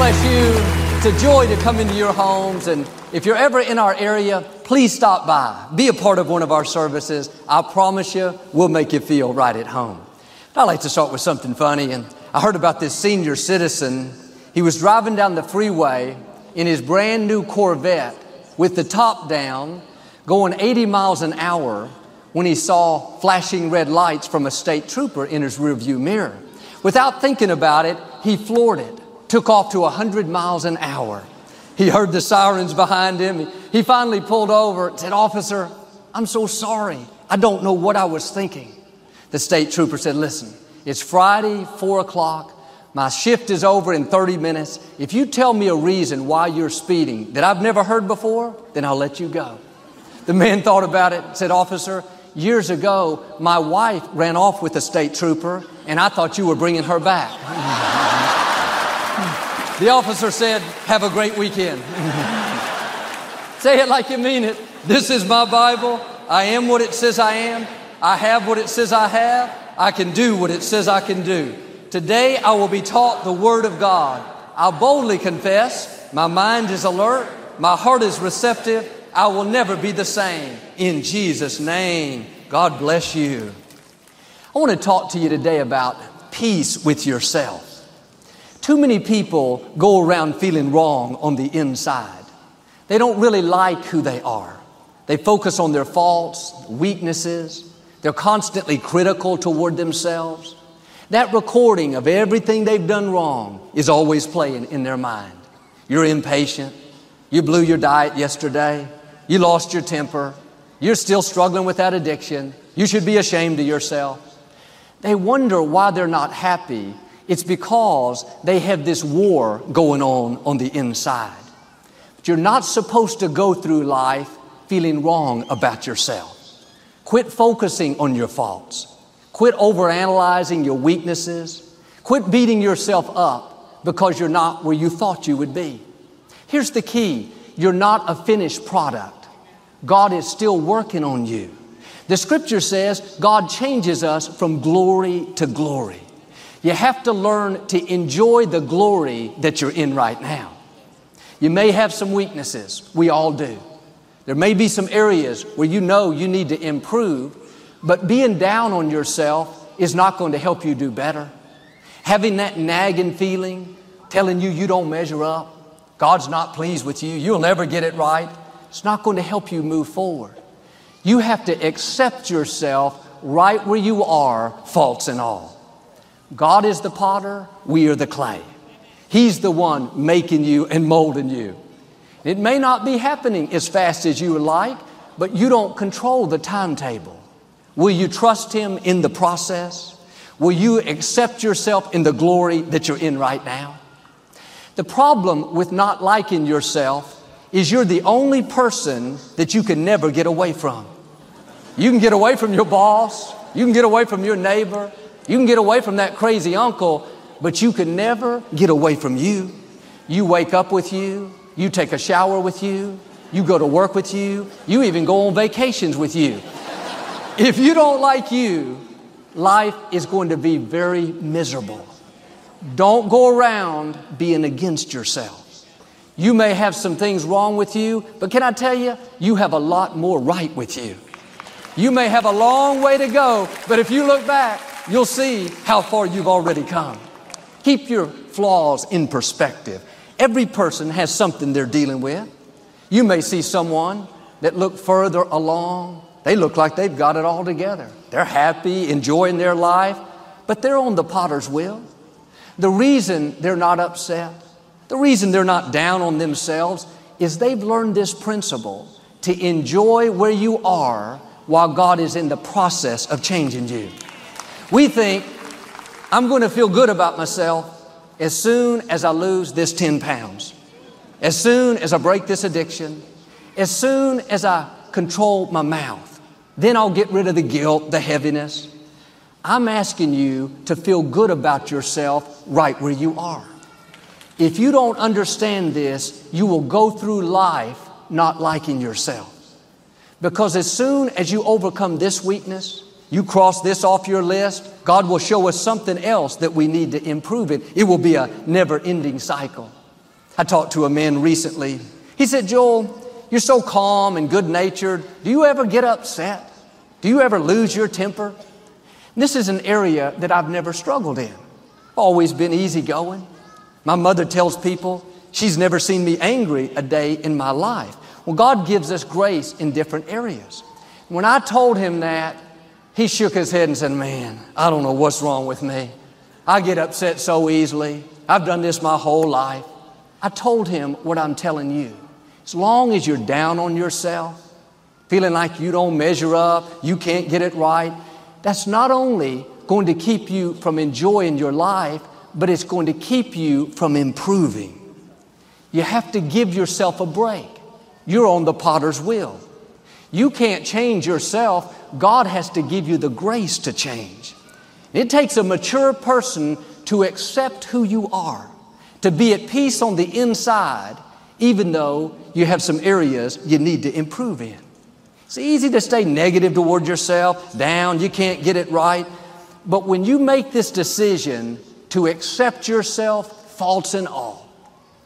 bless you. It's a joy to come into your homes. And if you're ever in our area, please stop by. Be a part of one of our services. I promise you, we'll make you feel right at home. I'd like to start with something funny. And I heard about this senior citizen. He was driving down the freeway in his brand new Corvette with the top down, going 80 miles an hour when he saw flashing red lights from a state trooper in his rearview mirror. Without thinking about it, he floored it, took off to 100 miles an hour. He heard the sirens behind him. He finally pulled over and said, Officer, I'm so sorry. I don't know what I was thinking. The state trooper said, Listen, it's Friday, 4 o'clock. My shift is over in 30 minutes. If you tell me a reason why you're speeding that I've never heard before, then I'll let you go. The man thought about it, said, Officer, years ago, my wife ran off with a state trooper, and I thought you were bringing her back. the officer said, Have a great weekend. Say it like you mean it. This is my Bible. I am what it says I am. I have what it says I have. I can do what it says I can do. Today I will be taught the Word of God. I'll boldly confess. My mind is alert. My heart is receptive. I will never be the same. In Jesus' name, God bless you. I want to talk to you today about peace with yourself. Too many people go around feeling wrong on the inside. They don't really like who they are. They focus on their faults, weaknesses. They're constantly critical toward themselves. That recording of everything they've done wrong is always playing in their mind. You're impatient. You blew your diet yesterday. You lost your temper. You're still struggling with that addiction. You should be ashamed of yourself. They wonder why they're not happy. It's because they have this war going on on the inside. But you're not supposed to go through life feeling wrong about yourself. Quit focusing on your faults. Quit overanalyzing your weaknesses. Quit beating yourself up because you're not where you thought you would be. Here's the key. You're not a finished product. God is still working on you. The scripture says God changes us from glory to glory. You have to learn to enjoy the glory that you're in right now. You may have some weaknesses. We all do. There may be some areas where you know you need to improve, but being down on yourself is not going to help you do better. Having that nagging feeling, telling you you don't measure up, God's not pleased with you, you'll never get it right, it's not going to help you move forward. You have to accept yourself right where you are, faults and all. God is the potter, we are the clay. He's the one making you and molding you. It may not be happening as fast as you would like, but you don't control the timetable. Will you trust Him in the process? Will you accept yourself in the glory that you're in right now? The problem with not liking yourself is you're the only person that you can never get away from. You can get away from your boss, you can get away from your neighbor, you can get away from that crazy uncle, but you can never get away from you. You wake up with you, you take a shower with you, you go to work with you, you even go on vacations with you. If you don't like you, life is going to be very miserable. Don't go around being against yourself. You may have some things wrong with you, but can I tell you, you have a lot more right with you. You may have a long way to go, but if you look back, you'll see how far you've already come. Keep your flaws in perspective. Every person has something they're dealing with. You may see someone that look further along. They look like they've got it all together. They're happy, enjoying their life, but they're on the potter's wheel. The reason they're not upset the reason they're not down on themselves is they've learned this principle to enjoy where you are while God is in the process of changing you. We think, I'm going to feel good about myself as soon as I lose this 10 pounds, as soon as I break this addiction, as soon as I control my mouth. Then I'll get rid of the guilt, the heaviness. I'm asking you to feel good about yourself right where you are. If you don't understand this, you will go through life not liking yourself. Because as soon as you overcome this weakness, you cross this off your list, God will show us something else that we need to improve it. It will be a never ending cycle. I talked to a man recently. He said, Joel, you're so calm and good natured. Do you ever get upset? Do you ever lose your temper? This is an area that I've never struggled in. Always been easygoing. My mother tells people she's never seen me angry a day in my life. Well, God gives us grace in different areas. When I told him that, he shook his head and said, Man, I don't know what's wrong with me. I get upset so easily. I've done this my whole life. I told him what I'm telling you. As long as you're down on yourself, feeling like you don't measure up, you can't get it right, that's not only going to keep you from enjoying your life, but it's going to keep you from improving. You have to give yourself a break. You're on the potter's wheel. You can't change yourself. God has to give you the grace to change. It takes a mature person to accept who you are, to be at peace on the inside, even though you have some areas you need to improve in. It's easy to stay negative toward yourself, down, you can't get it right. But when you make this decision to accept yourself, faults and all,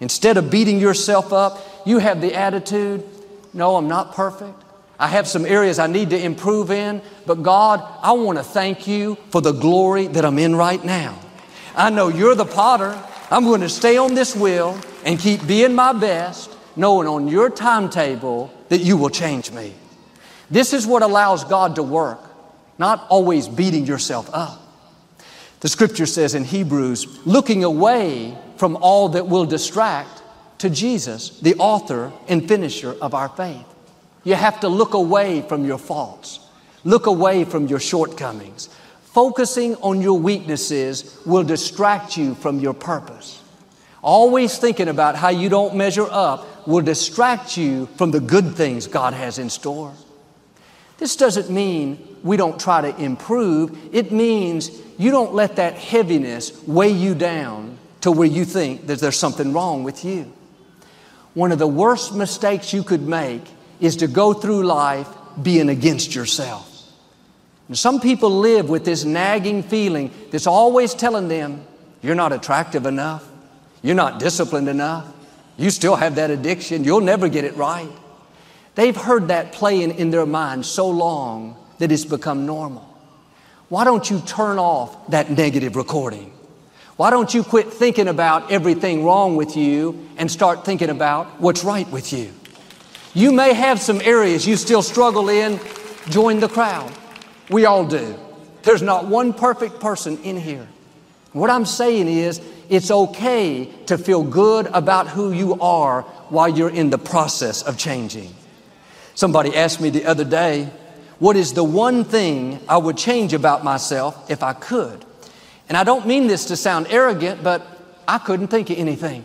instead of beating yourself up, you have the attitude, no, I'm not perfect. I have some areas I need to improve in, but God, I want to thank you for the glory that I'm in right now. I know you're the potter. I'm going to stay on this wheel and keep being my best, knowing on your timetable that you will change me. This is what allows God to work, not always beating yourself up. The scripture says in Hebrews, looking away from all that will distract to Jesus, the author and finisher of our faith. You have to look away from your faults, look away from your shortcomings. Focusing on your weaknesses will distract you from your purpose. Always thinking about how you don't measure up will distract you from the good things God has in store. This doesn't mean we don't try to improve. It means you don't let that heaviness weigh you down to where you think that there's something wrong with you. One of the worst mistakes you could make is to go through life being against yourself. And some people live with this nagging feeling that's always telling them, you're not attractive enough, you're not disciplined enough, you still have that addiction, you'll never get it right. They've heard that playing in their mind so long that it's become normal. Why don't you turn off that negative recording? Why don't you quit thinking about everything wrong with you and start thinking about what's right with you? You may have some areas you still struggle in. Join the crowd. We all do. There's not one perfect person in here. What I'm saying is, it's okay to feel good about who you are while you're in the process of changing. Somebody asked me the other day, What is the one thing I would change about myself if I could? And I don't mean this to sound arrogant, but I couldn't think of anything.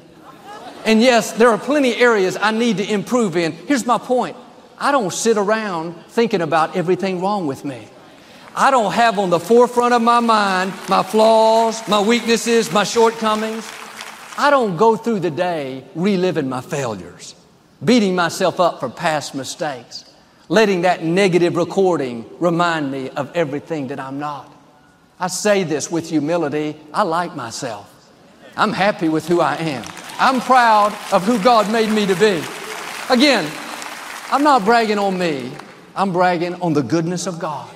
And yes, there are plenty areas I need to improve in. Here's my point I don't sit around thinking about everything wrong with me. I don't have on the forefront of my mind my flaws, my weaknesses, my shortcomings. I don't go through the day reliving my failures, beating myself up for past mistakes, letting that negative recording remind me of everything that I'm not. I say this with humility. I like myself. I'm happy with who I am. I'm proud of who God made me to be. Again, I'm not bragging on me, I'm bragging on the goodness of God.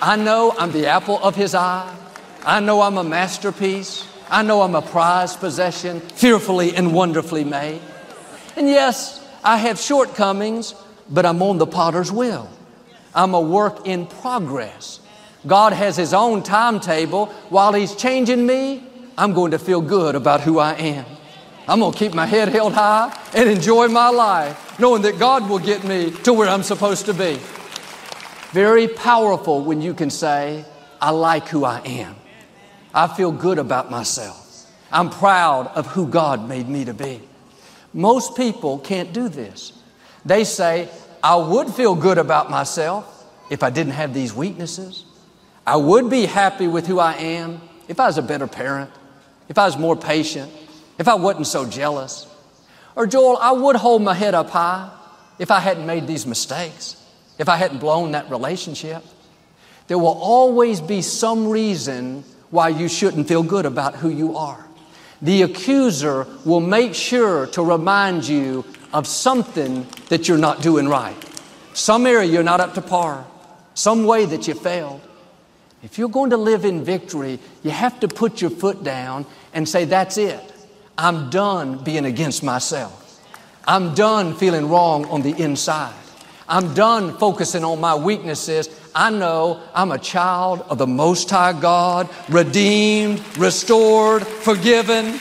I know I'm the apple of His eye. I know I'm a masterpiece. I know I'm a prized possession, fearfully and wonderfully made. And yes, I have shortcomings, but I'm on the potter's wheel. I'm a work in progress. God has His own timetable. While He's changing me, I'm going to feel good about who I am. I'm going to keep my head held high and enjoy my life, knowing that God will get me to where I'm supposed to be. Very powerful when you can say, I like who I am. I feel good about myself. I'm proud of who God made me to be. Most people can't do this. They say, I would feel good about myself if I didn't have these weaknesses. I would be happy with who I am if I was a better parent, if I was more patient, if I wasn't so jealous. Or, Joel, I would hold my head up high if I hadn't made these mistakes, if I hadn't blown that relationship. There will always be some reason why you shouldn't feel good about who you are. The accuser will make sure to remind you of something that you're not doing right. Some area you're not up to par. Some way that you failed. If you're going to live in victory, you have to put your foot down and say, That's it. I'm done being against myself. I'm done feeling wrong on the inside. I'm done focusing on my weaknesses. I know I'm a child of the Most High God, redeemed, restored, forgiven.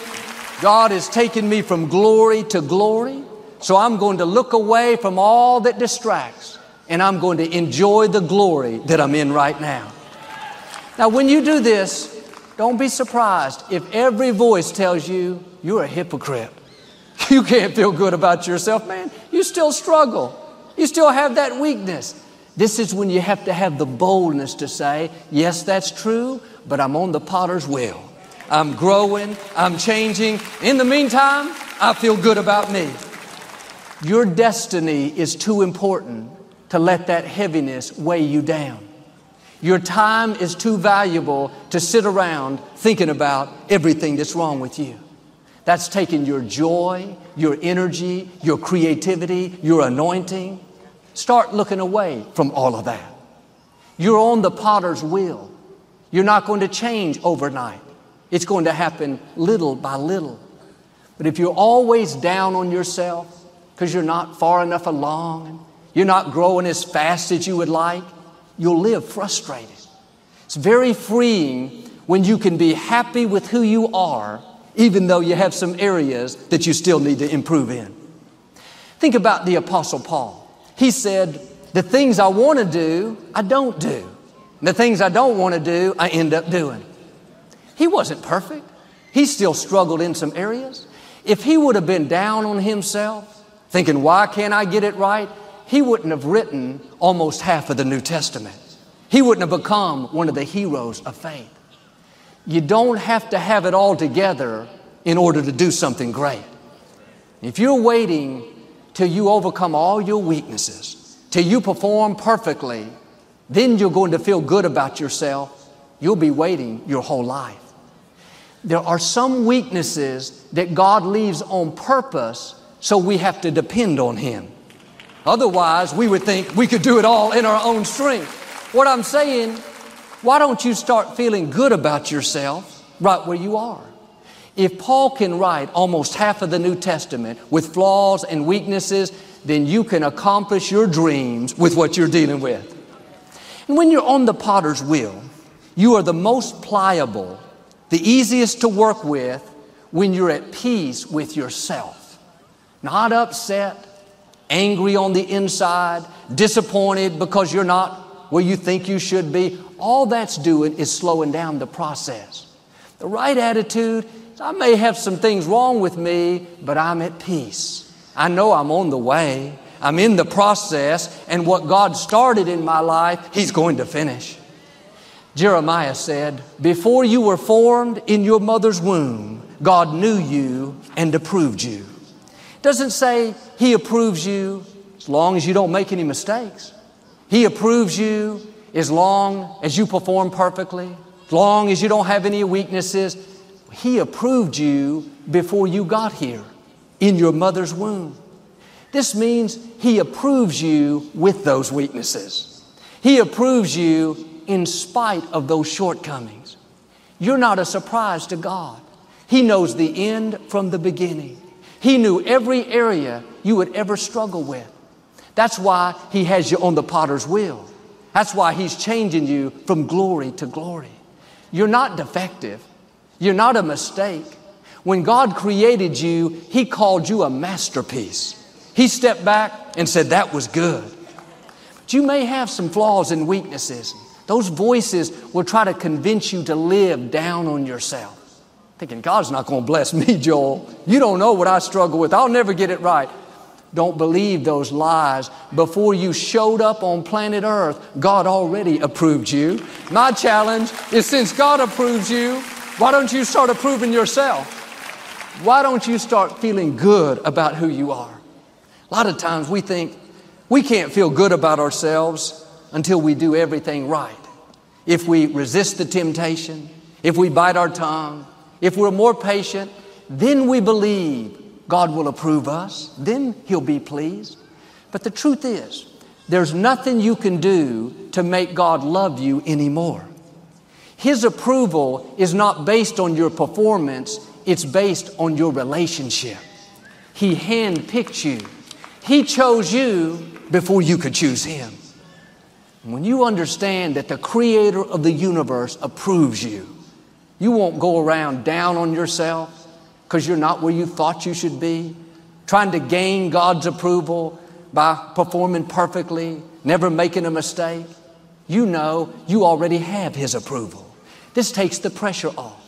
God is taking me from glory to glory. So I'm going to look away from all that distracts and I'm going to enjoy the glory that I'm in right now. Now, when you do this, don't be surprised if every voice tells you you're a hypocrite. You can't feel good about yourself, man. You still struggle. You still have that weakness. This is when you have to have the boldness to say, Yes, that's true, but I'm on the potter's wheel. I'm growing, I'm changing. In the meantime, I feel good about me. Your destiny is too important to let that heaviness weigh you down. Your time is too valuable to sit around thinking about everything that's wrong with you. That's taking your joy, your energy, your creativity, your anointing. Start looking away from all of that. You're on the potter's wheel. You're not going to change overnight. It's going to happen little by little. But if you're always down on yourself, because you're not far enough along you're not growing as fast as you would like, you'll live frustrated. It's very freeing when you can be happy with who you are, even though you have some areas that you still need to improve in. Think about the Apostle Paul. He said, The things I want to do, I don't do. And the things I don't want to do, I end up doing. He wasn't perfect. He still struggled in some areas. If he would have been down on himself, thinking, why can't I get it right? He wouldn't have written almost half of the New Testament. He wouldn't have become one of the heroes of faith. You don't have to have it all together in order to do something great. If you're waiting till you overcome all your weaknesses, till you perform perfectly, then you're going to feel good about yourself. You'll be waiting your whole life. There are some weaknesses that God leaves on purpose so we have to depend on Him. Otherwise, we would think we could do it all in our own strength. What I'm saying, why don't you start feeling good about yourself right where you are? If Paul can write almost half of the New Testament with flaws and weaknesses, then you can accomplish your dreams with what you're dealing with. And when you're on the potter's wheel, you are the most pliable, the easiest to work with when you're at peace with yourself not upset, angry on the inside, disappointed because you're not where you think you should be. All that's doing is slowing down the process. The right attitude is I may have some things wrong with me, but I'm at peace. I know I'm on the way. I'm in the process, and what God started in my life, He's going to finish. Jeremiah said, Before you were formed in your mother's womb, God knew you and approved you. Doesn't say He approves you as long as you don't make any mistakes. He approves you as long as you perform perfectly, as long as you don't have any weaknesses. He approved you before you got here in your mother's womb. This means He approves you with those weaknesses. He approves you in spite of those shortcomings. You're not a surprise to God. He knows the end from the beginning. He knew every area you would ever struggle with. That's why He has you on the potter's wheel. That's why He's changing you from glory to glory. You're not defective. You're not a mistake. When God created you, He called you a masterpiece. He stepped back and said, That was good. But you may have some flaws and weaknesses. Those voices will try to convince you to live down on yourself. Thinking, God's not going to bless me, Joel. You don't know what I struggle with. I'll never get it right. Don't believe those lies. Before you showed up on planet Earth, God already approved you. My challenge is since God approves you, why don't you start approving yourself? Why don't you start feeling good about who you are? A lot of times we think we can't feel good about ourselves until we do everything right. If we resist the temptation, if we bite our tongue, if we're more patient, then we believe God will approve us, then He'll be pleased. But the truth is, there's nothing you can do to make God love you anymore. His approval is not based on your performance, it's based on your relationship. He handpicked you. He chose you before you could choose Him. When you understand that the Creator of the universe approves you, you won't go around down on yourself because you're not where you thought you should be, trying to gain God's approval by performing perfectly, never making a mistake. You know you already have His approval. This takes the pressure off.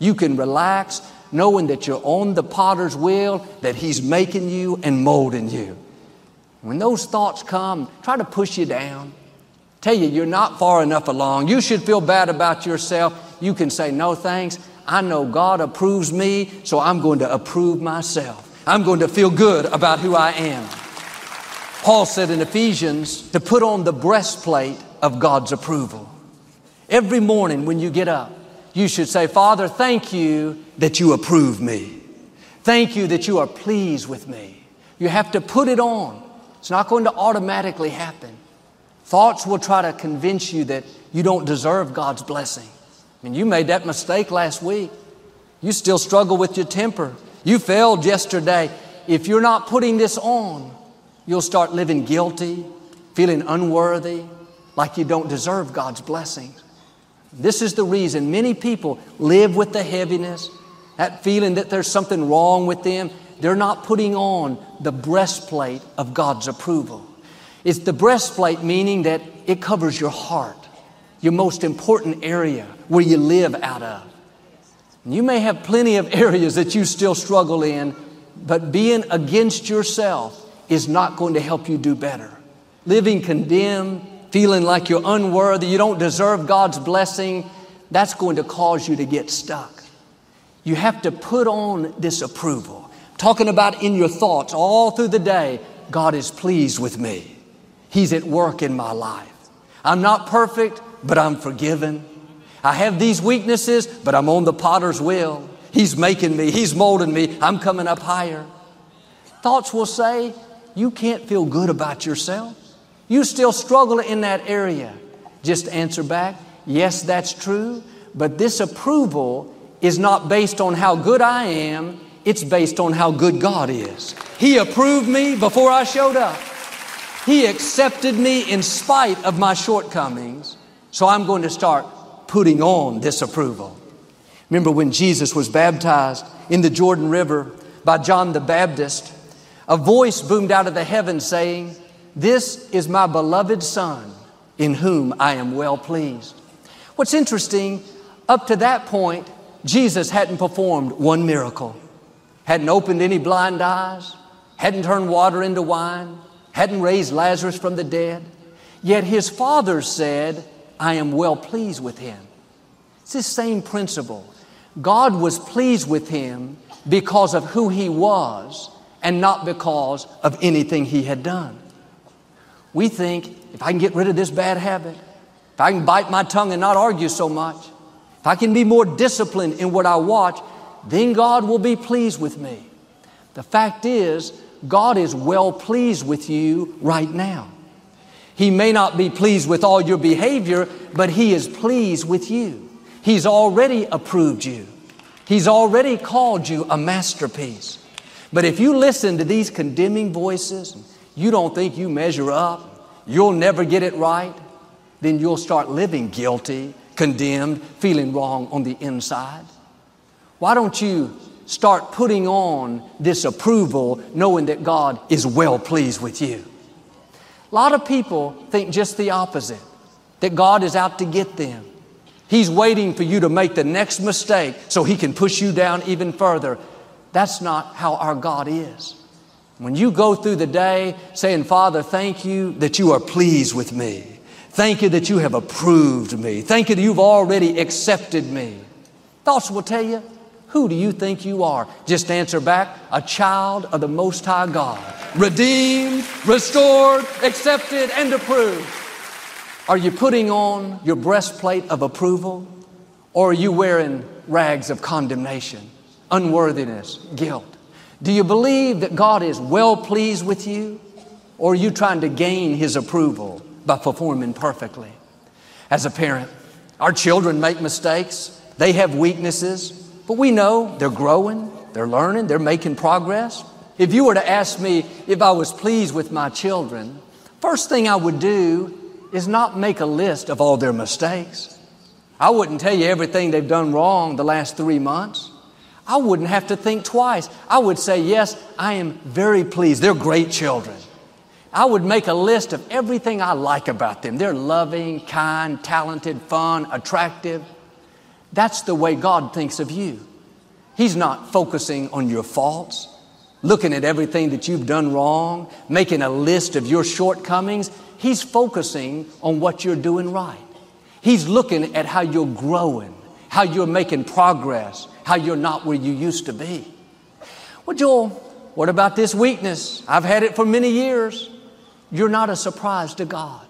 You can relax knowing that you're on the potter's wheel, that He's making you and molding you. When those thoughts come, try to push you down. Tell you you're not far enough along. You should feel bad about yourself. You can say, No thanks. I know God approves me, so I'm going to approve myself. I'm going to feel good about who I am. Paul said in Ephesians to put on the breastplate of God's approval. Every morning when you get up, you should say, Father, thank you that you approve me. Thank you that you are pleased with me. You have to put it on. It's not going to automatically happen. Thoughts will try to convince you that you don't deserve God's blessing. I mean, you made that mistake last week. You still struggle with your temper. You failed yesterday. If you're not putting this on, you'll start living guilty, feeling unworthy, like you don't deserve God's blessings. This is the reason many people live with the heaviness, that feeling that there's something wrong with them. They're not putting on the breastplate of God's approval. It's the breastplate meaning that it covers your heart, your most important area where you live out of. You may have plenty of areas that you still struggle in, but being against yourself is not going to help you do better. Living condemned, feeling like you're unworthy, you don't deserve God's blessing, that's going to cause you to get stuck. You have to put on this approval. Talking about in your thoughts all through the day, God is pleased with me. He's at work in my life. I'm not perfect, but I'm forgiven. I have these weaknesses, but I'm on the potter's wheel. He's making me, He's molding me. I'm coming up higher. Thoughts will say, You can't feel good about yourself. You still struggle in that area. Just answer back, Yes, that's true, but this approval is not based on how good I am, it's based on how good God is. He approved me before I showed up. He accepted me in spite of my shortcomings. So I'm going to start putting on this approval. Remember when Jesus was baptized in the Jordan River by John the Baptist, a voice boomed out of the heavens saying, This is my beloved Son in whom I am well pleased. What's interesting, up to that point, Jesus hadn't performed one miracle, hadn't opened any blind eyes, hadn't turned water into wine, hadn't raised Lazarus from the dead. Yet his father said, I am well pleased with him. It's the same principle. God was pleased with him because of who he was and not because of anything he had done. We think if I can get rid of this bad habit, if I can bite my tongue and not argue so much, if I can be more disciplined in what I watch, then God will be pleased with me. The fact is, God is well pleased with you right now. He may not be pleased with all your behavior, but He is pleased with you. He's already approved you. He's already called you a masterpiece. But if you listen to these condemning voices, you don't think you measure up, you'll never get it right, then you'll start living guilty, condemned, feeling wrong on the inside. Why don't you start putting on this approval knowing that God is well pleased with you? A lot of people think just the opposite that God is out to get them. He's waiting for you to make the next mistake so He can push you down even further. That's not how our God is. When you go through the day saying, Father, thank you that you are pleased with me. Thank you that you have approved me. Thank you that you've already accepted me. Thoughts will tell you, who do you think you are? Just answer back, a child of the Most High God. Redeemed, restored, accepted, and approved. Are you putting on your breastplate of approval? Or are you wearing rags of condemnation, unworthiness, guilt? Do you believe that God is well pleased with you? Or are you trying to gain His approval by performing perfectly? As a parent, our children make mistakes, they have weaknesses, but we know they're growing, they're learning, they're making progress. If you were to ask me if I was pleased with my children, first thing I would do is not make a list of all their mistakes. I wouldn't tell you everything they've done wrong the last three months. I wouldn't have to think twice. I would say, Yes, I am very pleased. They're great children. I would make a list of everything I like about them. They're loving, kind, talented, fun, attractive. That's the way God thinks of you. He's not focusing on your faults, looking at everything that you've done wrong, making a list of your shortcomings. He's focusing on what you're doing right. He's looking at how you're growing, how you're making progress, how you're not where you used to be. Well, Joel, what about this weakness? I've had it for many years. You're not a surprise to God.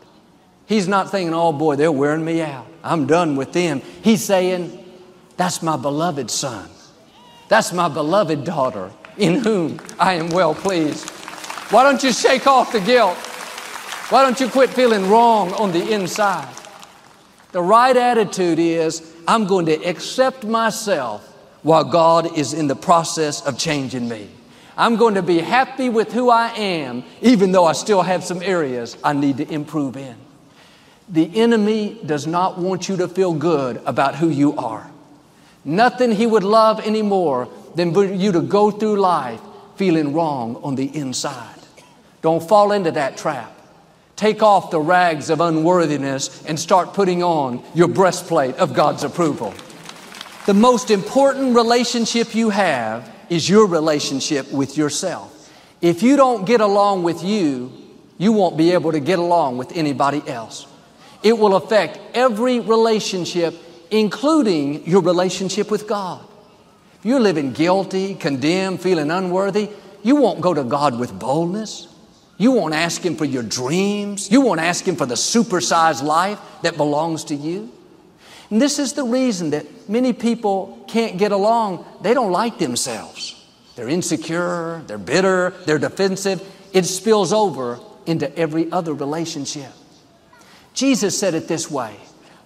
He's not thinking, oh boy, they're wearing me out. I'm done with them. He's saying, that's my beloved son. That's my beloved daughter in whom I am well pleased. Why don't you shake off the guilt? Why don't you quit feeling wrong on the inside? The right attitude is I'm going to accept myself while God is in the process of changing me. I'm going to be happy with who I am, even though I still have some areas I need to improve in. The enemy does not want you to feel good about who you are. Nothing he would love anymore than for you to go through life feeling wrong on the inside. Don't fall into that trap. Take off the rags of unworthiness and start putting on your breastplate of God's approval. The most important relationship you have is your relationship with yourself. If you don't get along with you, you won't be able to get along with anybody else. It will affect every relationship, including your relationship with God. If you're living guilty, condemned, feeling unworthy, you won't go to God with boldness. You won't ask Him for your dreams. You won't ask Him for the supersized life that belongs to you. And this is the reason that many people can't get along. They don't like themselves. They're insecure, they're bitter, they're defensive. It spills over into every other relationship. Jesus said it this way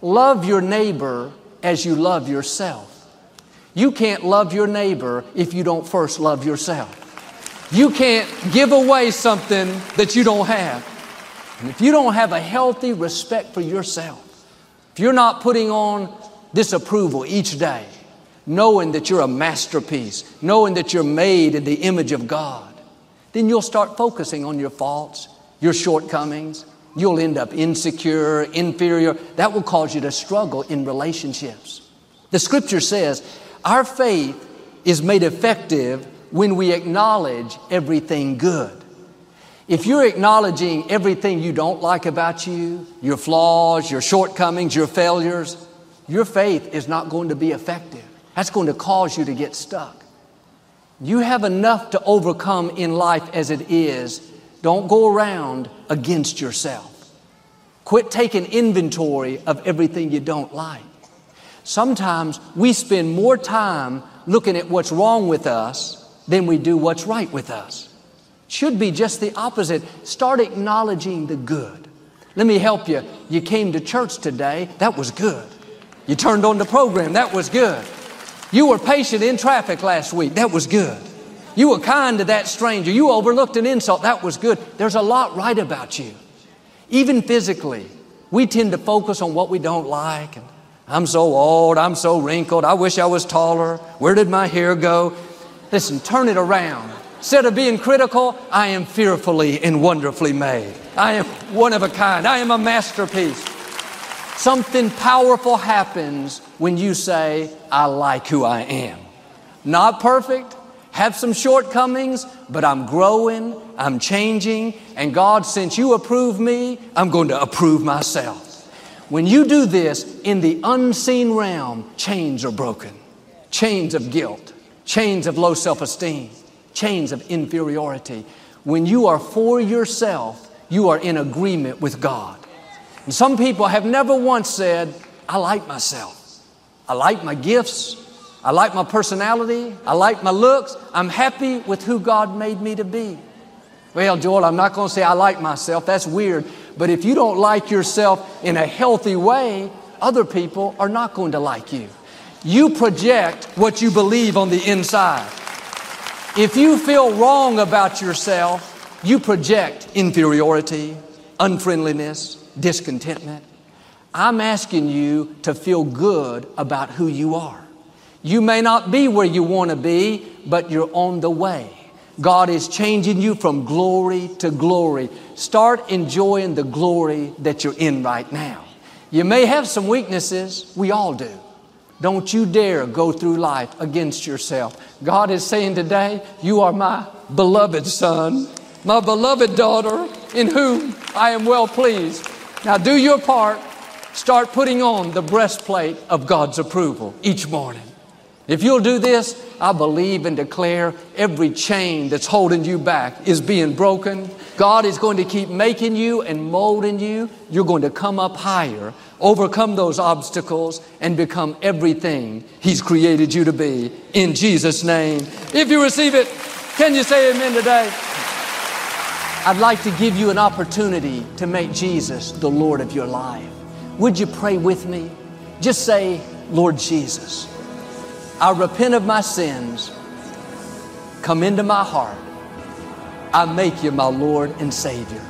Love your neighbor as you love yourself. You can't love your neighbor if you don't first love yourself. You can't give away something that you don't have. And if you don't have a healthy respect for yourself, if you're not putting on disapproval each day, knowing that you're a masterpiece, knowing that you're made in the image of God, then you'll start focusing on your faults, your shortcomings, You'll end up insecure, inferior. That will cause you to struggle in relationships. The scripture says our faith is made effective when we acknowledge everything good. If you're acknowledging everything you don't like about you, your flaws, your shortcomings, your failures, your faith is not going to be effective. That's going to cause you to get stuck. You have enough to overcome in life as it is don't go around against yourself. Quit taking inventory of everything you don't like. Sometimes we spend more time looking at what's wrong with us than we do what's right with us. Should be just the opposite. Start acknowledging the good. Let me help you. You came to church today, that was good. You turned on the program, that was good. You were patient in traffic last week, that was good. You were kind to that stranger. You overlooked an insult. That was good. There's a lot right about you. Even physically, we tend to focus on what we don't like. And I'm so old. I'm so wrinkled. I wish I was taller. Where did my hair go? Listen, turn it around. Instead of being critical, I am fearfully and wonderfully made. I am one of a kind. I am a masterpiece. Something powerful happens when you say, I like who I am. Not perfect, have some shortcomings, but I'm growing, I'm changing, and God, since you approve me, I'm going to approve myself. When you do this in the unseen realm, chains are broken. Chains of guilt, chains of low self esteem, chains of inferiority. When you are for yourself, you are in agreement with God. And some people have never once said, I like myself. I like my gifts. I like my personality. I like my looks. I'm happy with who God made me to be. Well, Joel, I'm not going to say I like myself. That's weird. But if you don't like yourself in a healthy way, other people are not going to like you. You project what you believe on the inside. If you feel wrong about yourself, you project inferiority, unfriendliness, discontentment. I'm asking you to feel good about who you are. You may not be where you want to be, but you're on the way. God is changing you from glory to glory. Start enjoying the glory that you're in right now. You may have some weaknesses, we all do. Don't you dare go through life against yourself. God is saying today, You are my beloved son, my beloved daughter, in whom I am well pleased. Now do your part. Start putting on the breastplate of God's approval each morning. If you'll do this, I believe and declare every chain that's holding you back is being broken. God is going to keep making you and molding you. You're going to come up higher, overcome those obstacles, and become everything He's created you to be. In Jesus' name. If you receive it, can you say amen today? I'd like to give you an opportunity to make Jesus the Lord of your life. Would you pray with me? Just say, Lord Jesus. I repent of my sins. Come into my heart. I make you my Lord and Savior.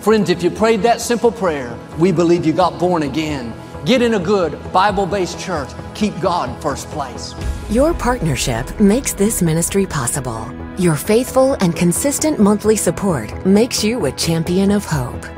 Friends, if you prayed that simple prayer, we believe you got born again. Get in a good Bible based church. Keep God first place. Your partnership makes this ministry possible. Your faithful and consistent monthly support makes you a champion of hope.